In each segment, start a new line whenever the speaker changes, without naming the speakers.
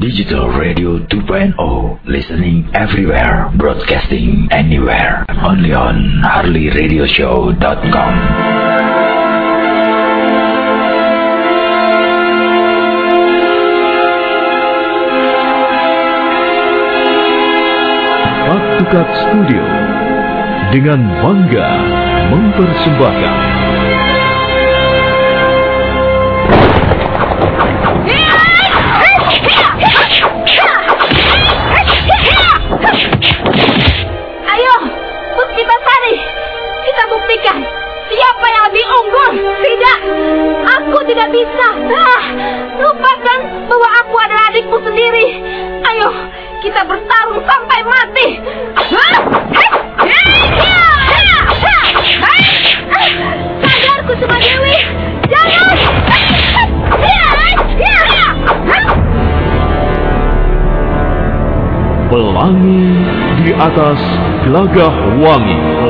Digital Radio 2.0 Listening everywhere Broadcasting anywhere. Only on HarleyRadioshow.com
Tukat Studio dengan bangga mempersembahkan
aku tidak bisa. Ah, lupakan bahwa aku adalah adikmu sendiri. Ayo, kita bertarung sampai mati. Ah, eh, eh, ya, ya, ya, eh, eh. Sadar Kusuma Dewi.
Pelangi di atas gelagah wangi.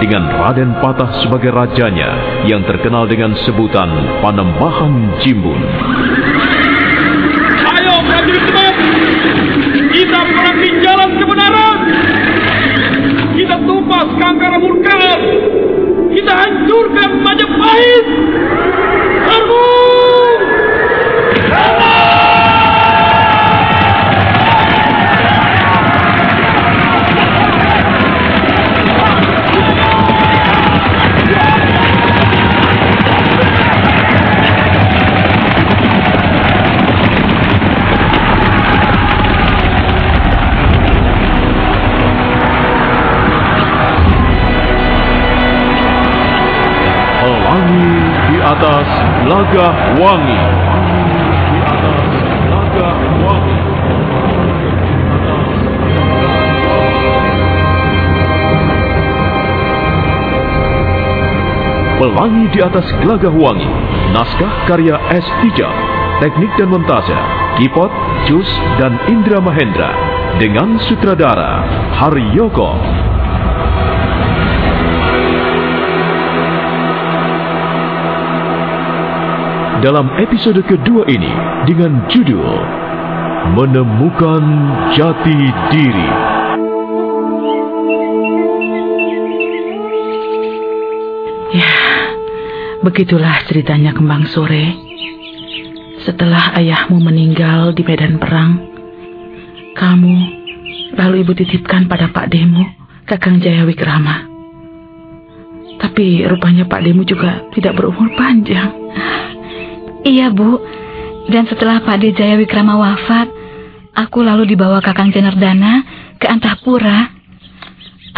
dengan Raden Patah sebagai rajanya yang terkenal dengan sebutan Panembahan Jimbun.
Ayo prajurit Demak, kita perangi jalan kebenaran. Kita tumpas kangkara murkaan. Kita hancurkan Majapahit. Serbu!
Pelangi gelagah wangi. Pelangi di atas gelagah wangi. Naskah karya S. Tijab. Teknik dan montase Kipot, Jus, dan Indra Mahendra. Dengan sutradara Haryoko. Dalam episode kedua ini dengan judul Menemukan Jati Diri.
Ya, begitulah ceritanya kembang sore. Setelah ayahmu meninggal di medan perang, kamu lalu ibu titipkan pada Pak Demo, Kakang Jaya Wikrama. Tapi rupanya Pak Demo juga tidak berumur panjang.
Iya bu Dan setelah Pak D Jaya Wikrama wafat, aku lalu dibawa Kakang Janardana ke Antahpura.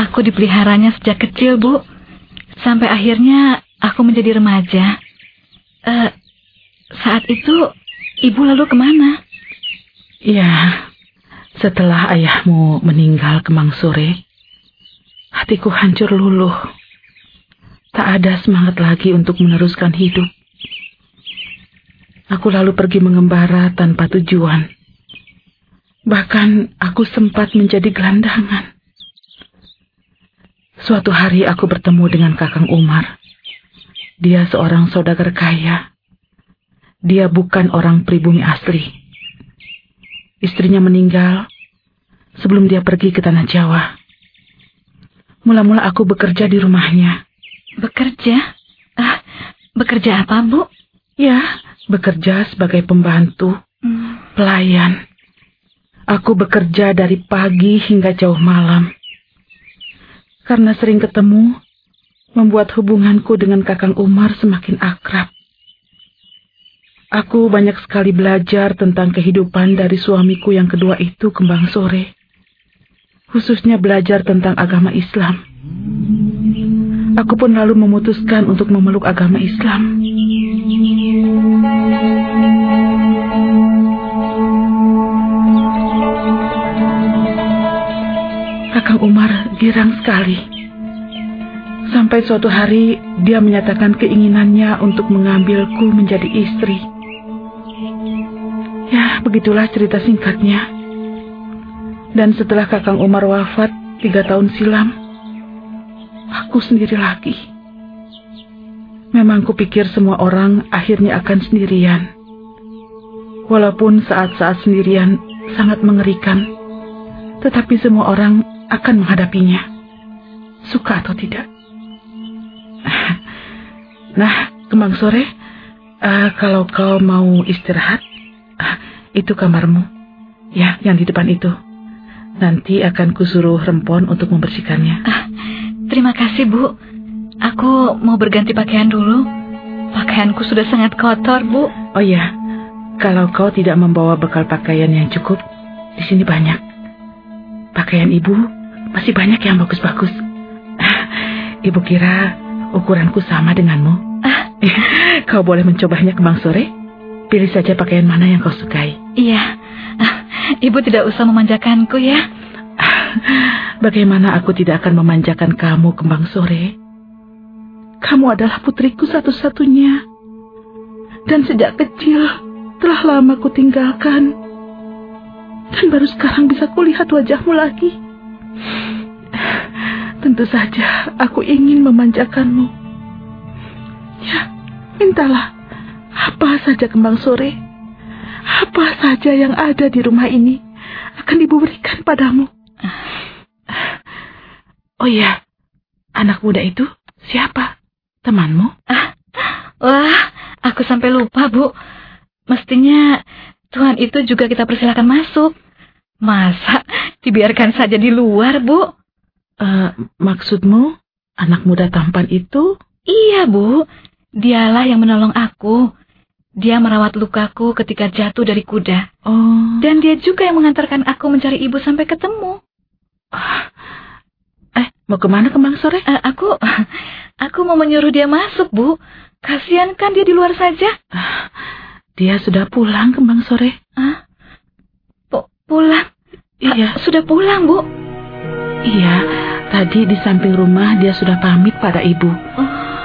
Aku dipeliharanya sejak kecil, Bu. Sampai akhirnya aku menjadi remaja. Uh, saat itu, Ibu lalu ke mana?
Ya, setelah ayahmu meninggal kemang sore, hatiku hancur luluh. Tak ada semangat lagi untuk meneruskan hidup. Aku lalu pergi mengembara tanpa tujuan. Bahkan aku sempat menjadi gelandangan. Suatu hari aku bertemu dengan Kakang Umar. Dia seorang saudagar kaya. Dia bukan orang pribumi asli. Istrinya meninggal sebelum dia pergi ke tanah Jawa. Mula-mula aku bekerja di rumahnya.
Bekerja? Ah, bekerja apa, Bu?
Ya, bekerja sebagai pembantu, hmm. pelayan. Aku bekerja dari pagi hingga jauh malam. Karena sering ketemu, membuat hubunganku dengan Kakang Umar semakin akrab. Aku banyak sekali belajar tentang kehidupan dari suamiku yang kedua itu kembang sore. Khususnya belajar tentang agama Islam. Aku pun lalu memutuskan untuk memeluk agama Islam. Kakang Umar girang sekali. Sampai suatu hari dia menyatakan keinginannya untuk mengambilku menjadi istri. Ya, begitulah cerita singkatnya. Dan setelah Kakang Umar wafat tiga tahun silam, aku sendiri lagi. Memang kupikir semua orang akhirnya akan sendirian. Walaupun saat-saat sendirian sangat mengerikan, tetapi semua orang akan menghadapinya. Suka atau tidak. Nah, kembang sore, uh, kalau kau mau istirahat, uh, itu kamarmu. Ya, yang di depan itu. Nanti akan kusuruh rempon untuk membersihkannya.
Ah, terima kasih, Bu. Aku mau berganti pakaian dulu. Pakaianku sudah sangat kotor, Bu.
Oh ya, kalau kau tidak membawa bekal pakaian yang cukup, di sini banyak. Pakaian ibu masih banyak yang bagus-bagus. Ibu kira ukuranku sama denganmu. Ah. kau boleh mencobanya kembang sore. Pilih saja pakaian mana yang kau sukai.
Iya. Ah, ibu tidak usah memanjakanku ya.
Bagaimana aku tidak akan memanjakan kamu kembang sore? Kamu adalah putriku satu-satunya. Dan sejak kecil telah lama ku tinggalkan. Dan baru sekarang bisa kulihat wajahmu lagi. Tentu saja aku ingin memanjakanmu. Ya, mintalah apa saja kembang sore. Apa saja yang ada di rumah ini akan ibu berikan padamu. Oh iya, anak muda itu siapa? Temanmu?
Ah, wah, aku sampai lupa, Bu. Mestinya Tuhan itu juga kita persilakan masuk. Masa dibiarkan saja di luar, Bu?
Uh, maksudmu anak muda tampan itu?
Iya, Bu. Dialah yang menolong aku. Dia merawat lukaku ketika jatuh dari kuda.
Oh.
Dan dia juga yang mengantarkan aku mencari ibu sampai ketemu.
Eh, mau ke mana kemang sore?
Uh, aku, aku mau menyuruh dia masuk, Bu. Kasihan kan dia di luar saja.
Uh, dia sudah pulang kembang sore.
Uh, pulang?
Iya.
Sudah pulang, Bu?
Iya, tadi di samping rumah dia sudah pamit pada ibu. Oh.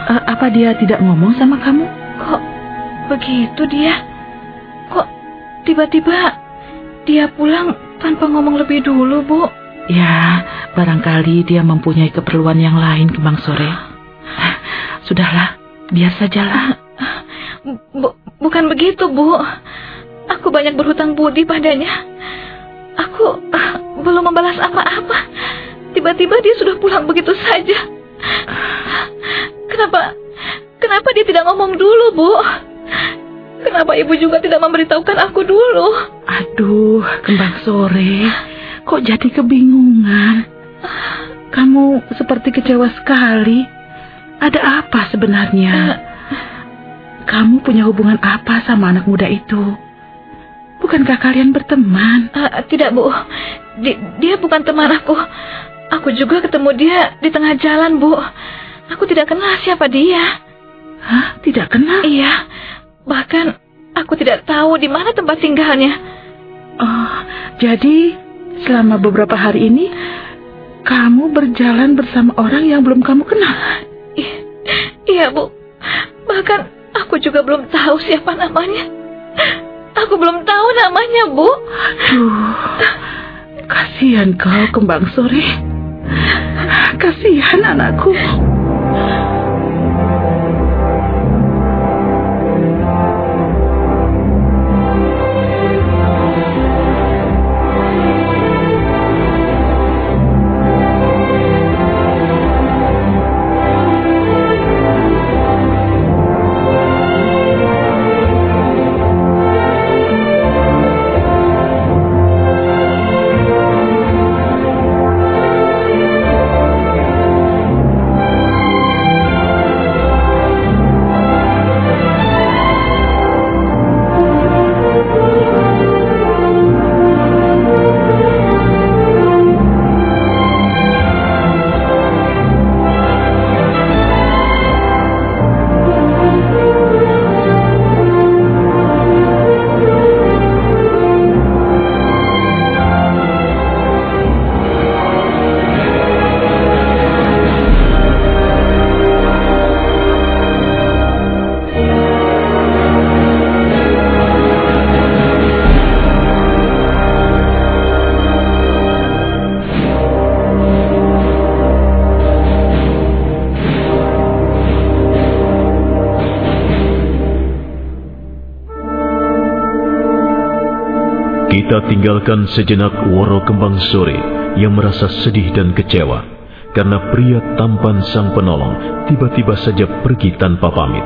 Uh, apa dia tidak ngomong sama kamu?
Kok begitu dia? Kok tiba-tiba dia pulang tanpa ngomong lebih dulu, Bu?
Ya, barangkali dia mempunyai keperluan yang lain kembang sore. Sudahlah, biar sajalah.
Bu, bukan begitu, Bu. Aku banyak berhutang budi padanya. Aku uh, belum membalas apa-apa. Tiba-tiba dia sudah pulang begitu saja. Kenapa? Kenapa dia tidak ngomong dulu, Bu? Kenapa ibu juga tidak memberitahukan aku dulu?
Aduh, kembang sore. Kok jadi kebingungan? Kamu seperti kecewa sekali. Ada apa sebenarnya? Kamu punya hubungan apa sama anak muda itu? bukankah kalian berteman?
Uh, tidak, Bu. Di, dia bukan teman aku. Aku juga ketemu dia di tengah jalan, Bu. Aku tidak kenal siapa dia.
Hah? Tidak kenal?
Iya. Bahkan aku tidak tahu di mana tempat tinggalnya.
Oh, jadi selama beberapa hari ini kamu berjalan bersama orang yang belum kamu kenal?
I iya, Bu. Bahkan aku juga belum tahu siapa namanya. Aku belum tahu namanya, Bu.
Aduh, kasihan kau kembang sore. Kasihan anakku.
Kita tinggalkan sejenak Woro Kembang Sore yang merasa sedih dan kecewa karena pria tampan sang penolong tiba-tiba saja pergi tanpa pamit.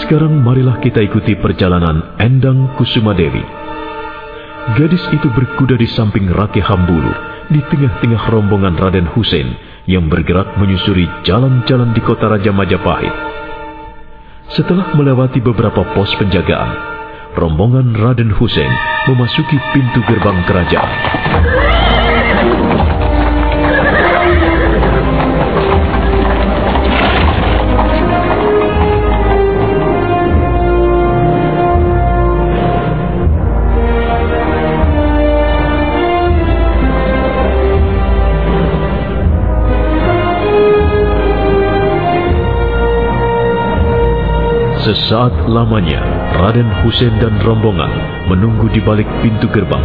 Sekarang marilah kita ikuti perjalanan Endang Kusuma Dewi. Gadis itu berkuda di samping Rake Hambulu di tengah-tengah rombongan Raden Hussein yang bergerak menyusuri jalan-jalan di kota Raja Majapahit. Setelah melewati beberapa pos penjagaan, rombongan Raden Hussein memasuki pintu gerbang kerajaan. Sesaat lamanya, Raden Hussein dan rombongan menunggu di balik pintu gerbang.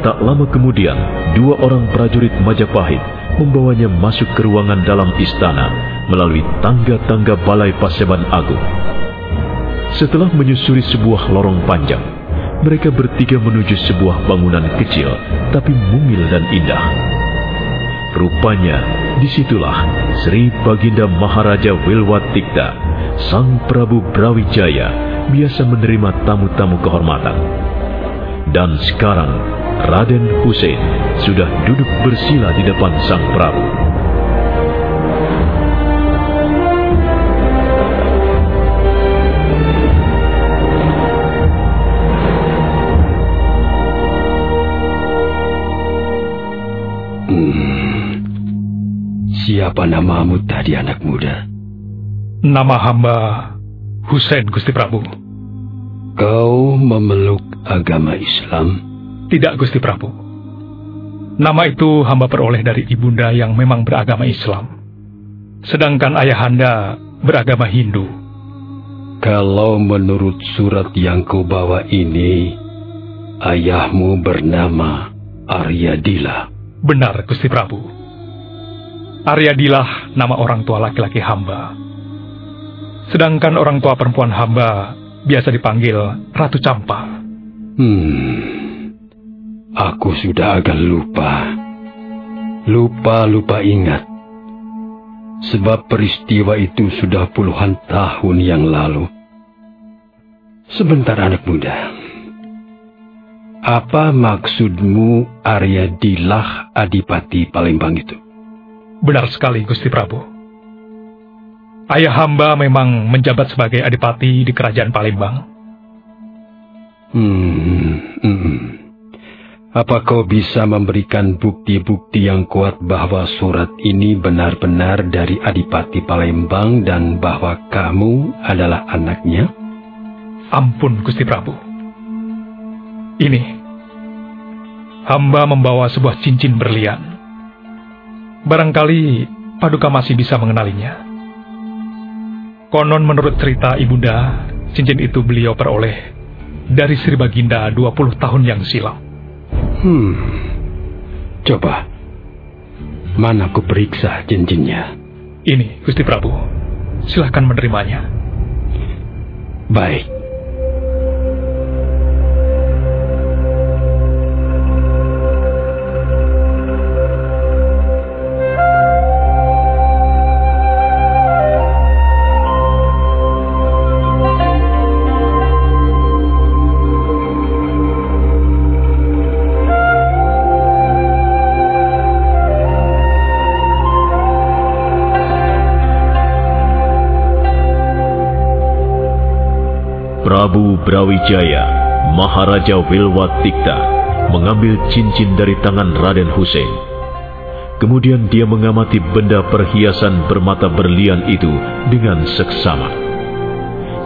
Tak lama kemudian, dua orang prajurit Majapahit membawanya masuk ke ruangan dalam istana melalui tangga-tangga balai Paseban Agung. Setelah menyusuri sebuah lorong panjang, mereka bertiga menuju sebuah bangunan kecil tapi mungil dan indah. Rupanya, di situlah Sri Baginda Maharaja Wilwatikta, Sang Prabu Brawijaya, biasa menerima tamu-tamu kehormatan. Dan sekarang, Raden Hussein sudah duduk bersila di depan Sang Prabu.
Hmm. Siapa namamu tadi anak muda?
Nama hamba Husain Gusti Prabu.
Kau memeluk agama Islam?
Tidak Gusti Prabu. Nama itu hamba peroleh dari ibunda yang memang beragama Islam. Sedangkan ayahanda beragama Hindu.
Kalau menurut surat yang kau bawa ini, ayahmu bernama Aryadila.
Benar Gusti Prabu. Aryadilah nama orang tua laki-laki hamba. Sedangkan orang tua perempuan hamba biasa dipanggil Ratu Campa.
Hmm, aku sudah agak lupa. Lupa-lupa ingat. Sebab peristiwa itu sudah puluhan tahun yang lalu. Sebentar anak muda. Apa maksudmu Arya Dilah Adipati Palembang itu?
Benar sekali Gusti Prabu. Ayah hamba memang menjabat sebagai adipati di kerajaan Palembang.
Hmm. Hmm. Apa kau bisa memberikan bukti-bukti yang kuat bahwa surat ini benar-benar dari Adipati Palembang dan bahwa kamu adalah anaknya?
Ampun, Gusti Prabu. Ini, hamba membawa sebuah cincin berlian. Barangkali Paduka masih bisa mengenalinya. Konon menurut cerita Ibunda, cincin itu beliau peroleh dari Sri Baginda 20 tahun yang silam.
Hmm. Coba. Mana ku periksa cincinnya?
Ini, Gusti Prabu. Silahkan menerimanya.
Baik.
Prabu Brawijaya, Maharaja Wilwatikta, mengambil cincin dari tangan Raden Hussein. Kemudian dia mengamati benda perhiasan bermata berlian itu dengan seksama.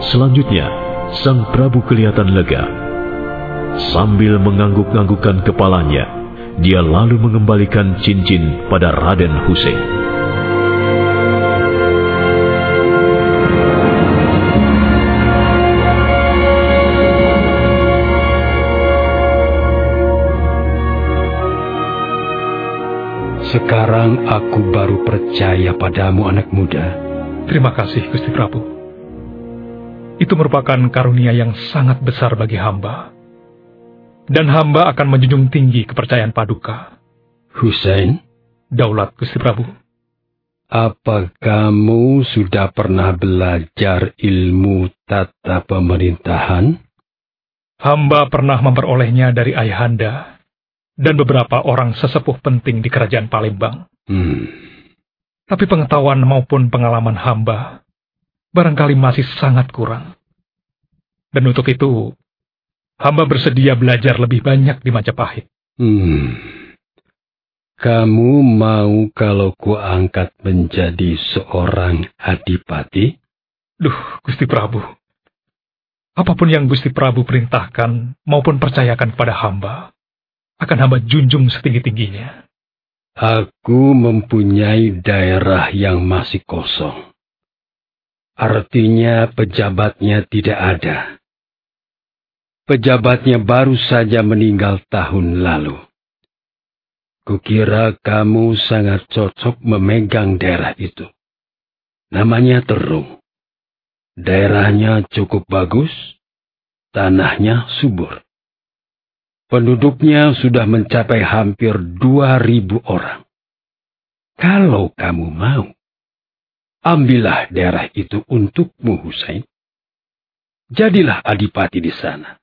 Selanjutnya, sang Prabu kelihatan lega. Sambil mengangguk-anggukkan kepalanya, dia lalu mengembalikan cincin pada Raden Hussein.
Sekarang aku baru percaya padamu anak muda.
Terima kasih Gusti Prabu. Itu merupakan karunia yang sangat besar bagi hamba. Dan hamba akan menjunjung tinggi kepercayaan Paduka.
Hussein?
Daulat Gusti Prabu.
Apa kamu sudah pernah belajar ilmu tata pemerintahan?
Hamba pernah memperolehnya dari ayahanda dan beberapa orang sesepuh penting di kerajaan Palembang.
Hmm.
Tapi pengetahuan maupun pengalaman hamba barangkali masih sangat kurang. Dan untuk itu, hamba bersedia belajar lebih banyak di Majapahit.
Hmm. Kamu mau kalau ku angkat menjadi seorang adipati?
Duh, Gusti Prabu. Apa pun yang Gusti Prabu perintahkan maupun percayakan kepada hamba, akan hamba junjung setinggi-tingginya.
Aku mempunyai daerah yang masih kosong. Artinya pejabatnya tidak ada. Pejabatnya baru saja meninggal tahun lalu. Kukira kamu sangat cocok memegang daerah itu. Namanya Terung. Daerahnya cukup bagus, tanahnya subur. Penduduknya sudah mencapai hampir dua ribu orang. Kalau kamu mau, ambillah daerah itu untukmu, Husain. Jadilah adipati di sana.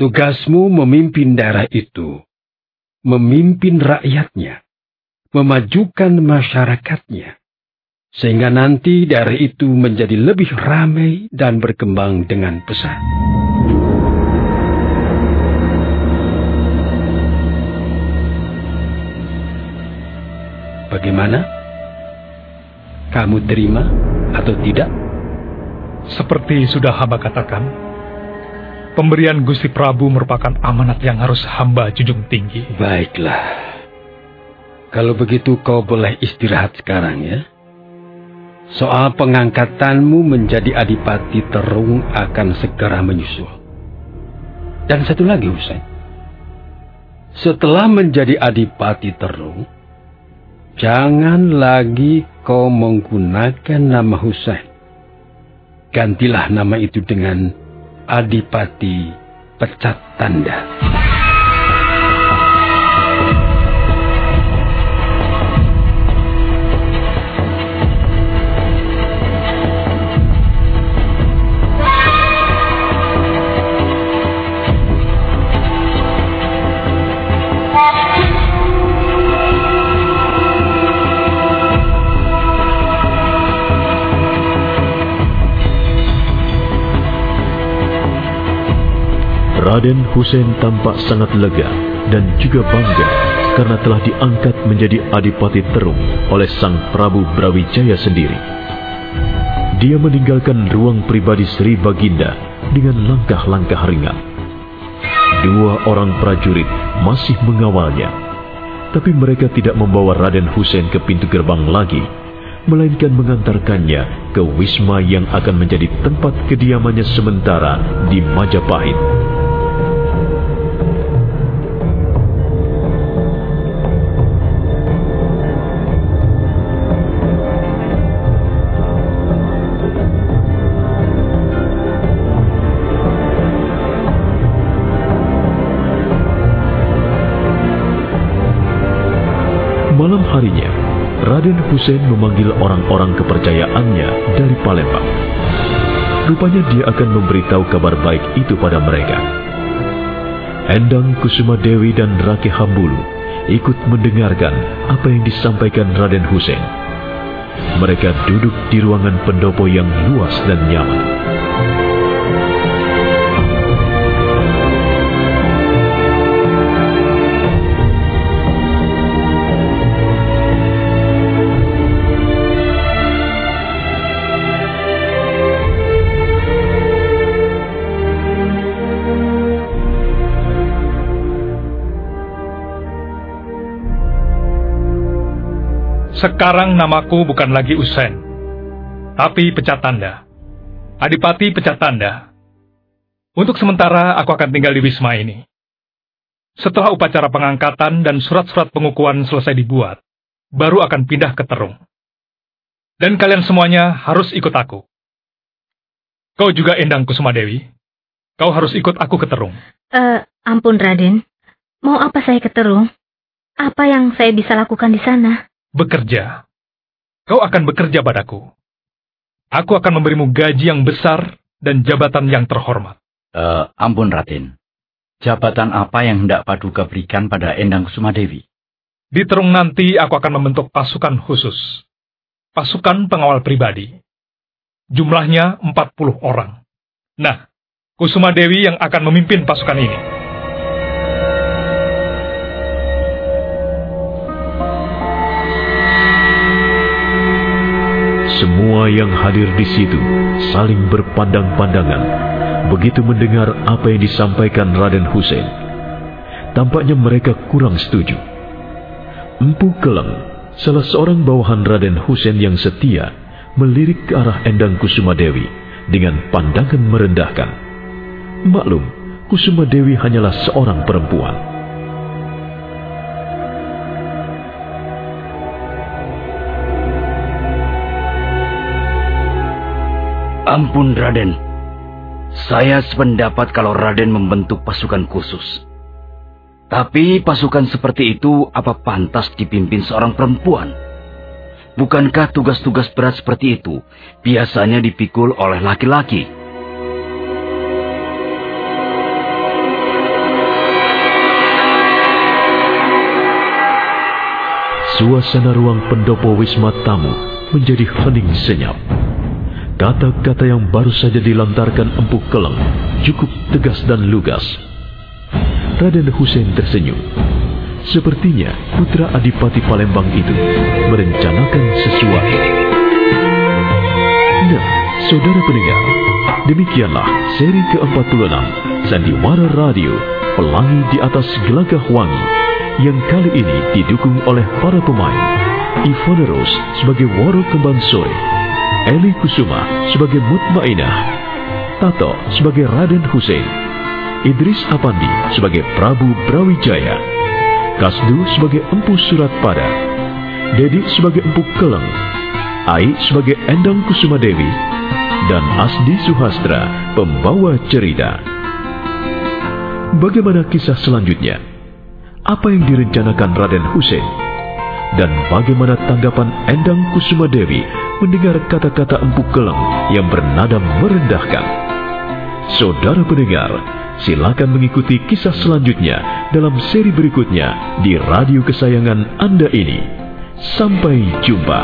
Tugasmu memimpin daerah itu, memimpin rakyatnya, memajukan masyarakatnya, sehingga nanti daerah itu menjadi lebih ramai dan berkembang dengan pesat. Bagaimana? Kamu terima atau tidak?
Seperti sudah hamba katakan, pemberian Gusti Prabu merupakan amanat yang harus hamba junjung tinggi.
Baiklah. Kalau begitu kau boleh istirahat sekarang ya. Soal pengangkatanmu menjadi adipati terung akan segera menyusul. Dan satu lagi Husain. Setelah menjadi adipati terung, Jangan lagi kau menggunakan nama Husain. Gantilah nama itu dengan Adipati Pecat Tanda.
Raden Hussein tampak sangat lega dan juga bangga karena telah diangkat menjadi Adipati Terung oleh Sang Prabu Brawijaya sendiri. Dia meninggalkan ruang pribadi Sri Baginda dengan langkah-langkah ringan. Dua orang prajurit masih mengawalnya, tapi mereka tidak membawa Raden Hussein ke pintu gerbang lagi, melainkan mengantarkannya ke wisma yang akan menjadi tempat kediamannya sementara di Majapahit. Harinya, Raden Hussein memanggil orang-orang kepercayaannya dari Palembang. Rupanya dia akan memberitahu kabar baik itu pada mereka. Endang Kusuma Dewi dan Rake Hambulu ikut mendengarkan apa yang disampaikan Raden Hussein. Mereka duduk di ruangan pendopo yang luas dan nyaman.
Sekarang namaku bukan lagi Usen, tapi pecat tanda. Adipati pecat tanda. Untuk sementara aku akan tinggal di Wisma ini. Setelah upacara pengangkatan dan surat-surat pengukuhan selesai dibuat, baru akan pindah ke Terung. Dan kalian semuanya harus ikut aku. Kau juga Endang Kusuma Dewi. Kau harus ikut aku ke Terung.
Eh, uh, ampun Raden. Mau apa saya ke Terung? Apa yang saya bisa lakukan di sana?
Bekerja. Kau akan bekerja padaku. Aku akan memberimu gaji yang besar dan jabatan yang terhormat.
Uh, ampun, Raden. Jabatan apa yang hendak Paduka berikan pada Endang Kusumadewi?
Di terung nanti aku akan membentuk pasukan khusus. Pasukan pengawal pribadi. Jumlahnya 40 orang. Nah, Kusuma Dewi yang akan memimpin pasukan ini.
Semua yang hadir di situ saling berpandang-pandangan begitu mendengar apa yang disampaikan Raden Hussein. Tampaknya mereka kurang setuju. Empu Keleng, salah seorang bawahan Raden Hussein yang setia, melirik ke arah Endang Kusuma Dewi dengan pandangan merendahkan. Maklum, Kusuma Dewi hanyalah seorang perempuan.
Ampun Raden, saya sependapat kalau Raden membentuk pasukan khusus. Tapi pasukan seperti itu apa pantas dipimpin seorang perempuan? Bukankah tugas-tugas berat seperti itu biasanya dipikul oleh laki-laki?
Suasana ruang pendopo Wisma Tamu menjadi hening senyap. Kata-kata yang baru saja dilontarkan Empu Keleng cukup tegas dan lugas. Raden Hussein tersenyum. Sepertinya putra Adipati Palembang itu merencanakan sesuatu. Nah, saudara pendengar, demikianlah seri ke-46 Sandiwara Radio Pelangi di atas Gelagah Wangi yang kali ini didukung oleh para pemain Ivana Rose sebagai Waro Kembang Sore Eli Kusuma sebagai Mutmainah, Tato sebagai Raden Hussein, Idris Apandi sebagai Prabu Brawijaya, Kasdu sebagai Empu Surat Pada, Dedi sebagai Empu Keleng, Ai sebagai Endang Kusuma Dewi, dan Asdi Suhastra pembawa cerita. Bagaimana kisah selanjutnya? Apa yang direncanakan Raden Hussein? Dan bagaimana tanggapan Endang Kusuma Dewi mendengar kata-kata Empu Keleng yang bernada merendahkan. Saudara pendengar, silakan mengikuti kisah selanjutnya dalam seri berikutnya di radio kesayangan Anda ini. Sampai jumpa.